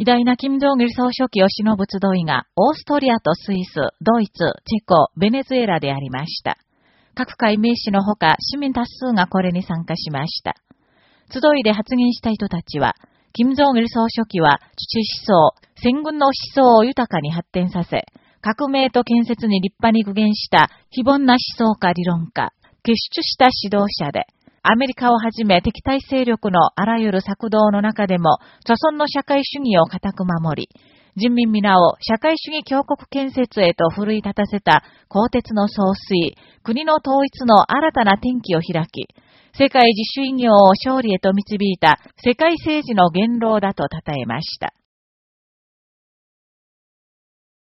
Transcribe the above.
偉大な金正義総書記を忍ぶ集いが、オーストリアとスイス、ドイツ、チェコ、ベネズエラでありました。各界名士のほか、市民多数がこれに参加しました。集いで発言した人たちは、金正義総書記は、父思想、戦軍の思想を豊かに発展させ、革命と建設に立派に具現した非凡な思想家理論家、結出した指導者で、アメリカをはじめ敵対勢力のあらゆる策動の中でも、著存の社会主義を固く守り、人民皆を社会主義強国建設へと奮い立たせた鋼鉄の総帥、国の統一の新たな転機を開き、世界自主医業を勝利へと導いた世界政治の元老だと称えました。